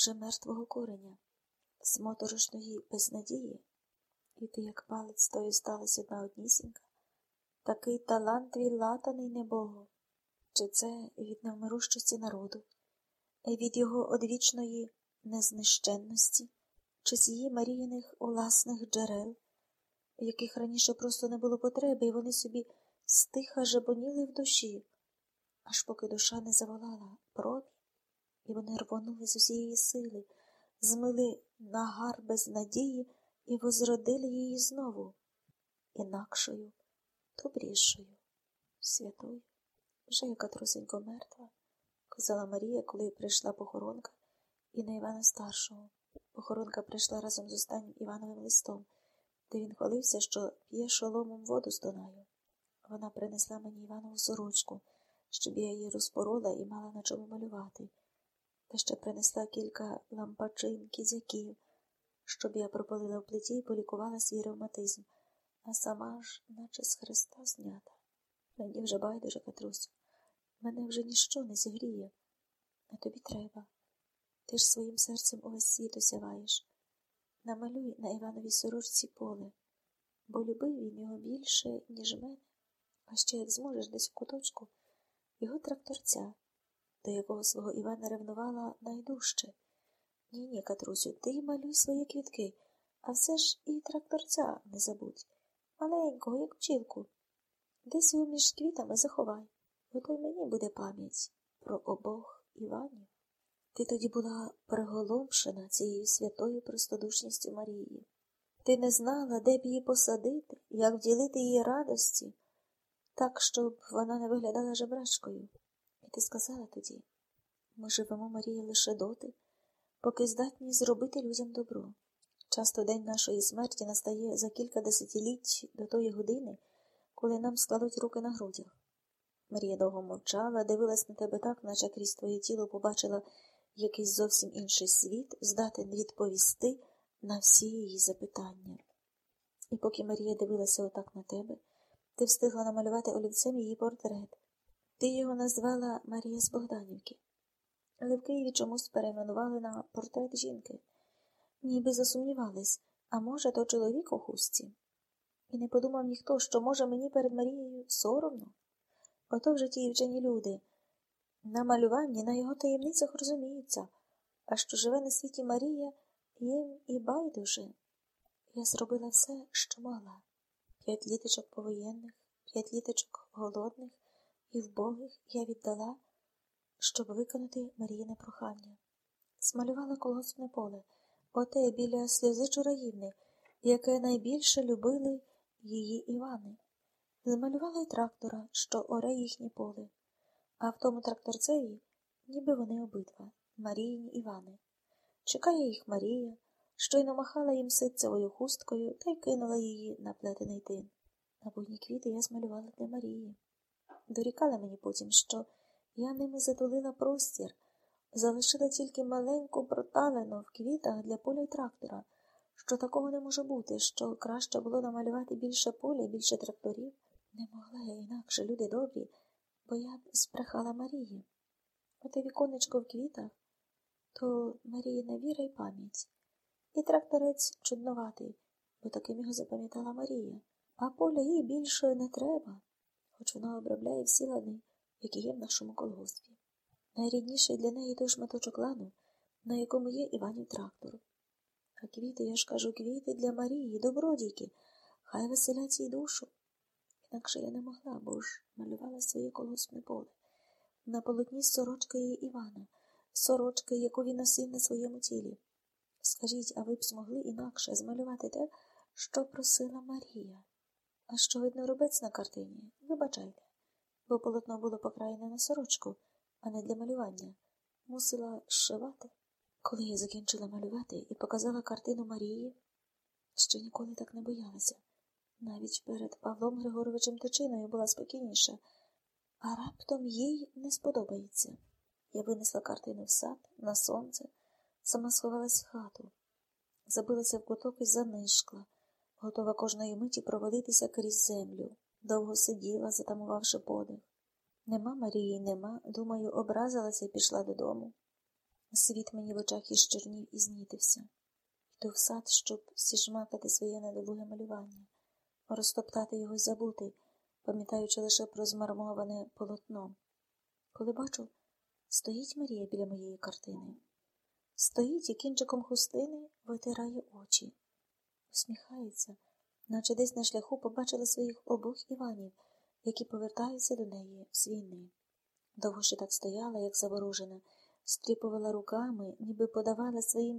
вже мертвого кореня, з моторошної безнадії, і ти, як палець тою сталась одна однісінька, такий талант твій латаний небого, чи це від невмирущості народу, від його одвічної незнищенності, чи з її маріяних власних джерел, яких раніше просто не було потреби, і вони собі стиха жебоніли в душі, аж поки душа не заволала промінь, і вони рвонули з усієї сили, змили нагар без надії і возродили її знову, інакшою, добрішою, святою, вже яка трусенько мертва, казала Марія, коли прийшла похоронка і на Івана старшого. Похоронка прийшла разом з останнім Івановим листом, де він хвалився, що п'є шоломом воду з Дунаю. Вона принесла мені Іванову сорочку, щоб я її розпорола і мала на чому малювати, та ще принесла кілька лампачин, кізяків, щоб я пропалила в плиті і полікувала свій ревматизм, а сама ж, наче з хреста знята. Мені вже байдуже, Катрусю, мене вже ніщо не зігріє, а тобі треба. Ти ж своїм серцем увесь світ осяваєш. Намалюй на Івановій сорочці поле, бо любив він його більше, ніж мене, а ще, як зможеш, десь в куточку, його тракторця, до якого свого Івана ревнувала найдужче. Ні, ні, Катрусю, ти малюй свої квітки, а все ж і тракторця не забудь. Маленького, як пчілку. Десь його між квітами заховай, бо то й мені буде пам'ять про обох Іванів. Ти тоді була приголомшена цією святою простодушністю Марії. Ти не знала, де б її посадити, як вділити її радості, так, щоб вона не виглядала жебрачкою. Ти сказала тоді ми живемо, Марія, лише доти, поки здатні зробити людям добро. Часто день нашої смерті настає за кілька десятиліть до тої години, коли нам складуть руки на грудях. Марія довго мовчала, дивилась на тебе так, наче крізь твоє тіло побачила якийсь зовсім інший світ, здатен відповісти на всі її запитання. І поки Марія дивилася отак на тебе, ти встигла намалювати олівцем її портрет. Ти його назвала Марія з Богданівки. Але в Києві чомусь перейменували на портрет жінки, ніби засумнівались, а може, то чоловік у хустці. І не подумав ніхто, що, може, мені перед Марією соромно. Ото вже ті вчені люди. На малюванні, на його таємницях розуміються, а що живе на світі Марія, їм і байдуже. Я зробила все, що могла. П'ять літочок повоєнних, п'ять літочок голодних і вбогих я віддала, щоб виконати Маріїне прохання. Змалювала колосне поле, оте біля сльози чураївни, яке найбільше любили її Івани. Змалювала й трактора, що оре їхнє поле, а в тому тракторцеві, ніби вони обидва, Маріїні Івани. Чекає їх Марія, щойно махала їм ситцевою хусткою та й кинула її на плетений тин. На буйні квіти я змалювала для Марії. Дорікала мені потім, що я ними затулила простір, залишила тільки маленьку проталину в квітах для поля й трактора, що такого не може бути, що краще було намалювати більше поля і більше тракторів. Не могла я інакше, люди добрі, бо я б збрехала Марії. Оте віконечко в квітах то Маріїна віра й пам'ять. І тракторець чудноватий, бо таким його запам'ятала Марія, а поля їй більше не треба, хоч вона обробляє всі лани, які є в нашому колгоспі. Найрідніший для неї той шматочок лану, на якому є Іванів трактор. А квіти, я ж кажу, квіти для Марії, добродійки, хай веселять їй душу. Інакше я не могла, бо ж малювала своє колгоспне поле. На полотні сорочка її Івана, сорочки, яку він носив на своєму тілі. Скажіть, а ви б змогли інакше змалювати те, що просила Марія? А що видно робець на картині? Вибачайте, бо полотно було покраєне на сорочку, а не для малювання. Мусила зшивати. Коли я закінчила малювати і показала картину Марії, ще ніколи так не боялася. Навіть перед Павлом Григоровичем Тичиною була спокійніша, а раптом їй не сподобається. Я винесла картину в сад, на сонце, сама сховалась в хату, забилася в куток і занишкла, готова кожної миті провалитися крізь землю. Довго сиділа, затамувавши подих. Нема Марії, нема, думаю, образилася і пішла додому. Світ мені в очах із чорнів і знітився. Йду в сад, щоб сіжмакати своє недолуге малювання, розтоптати його й забути, пам'ятаючи лише про змармоване полотно. Коли бачу, стоїть Марія біля моєї картини. Стоїть і кінчиком хустини витирає очі, усміхається, наче десь на шляху побачила своїх обох Іванів, які повертаються до неї з війни. Довго ще так стояла, як заворожена, стріпувала руками, ніби подавала своїм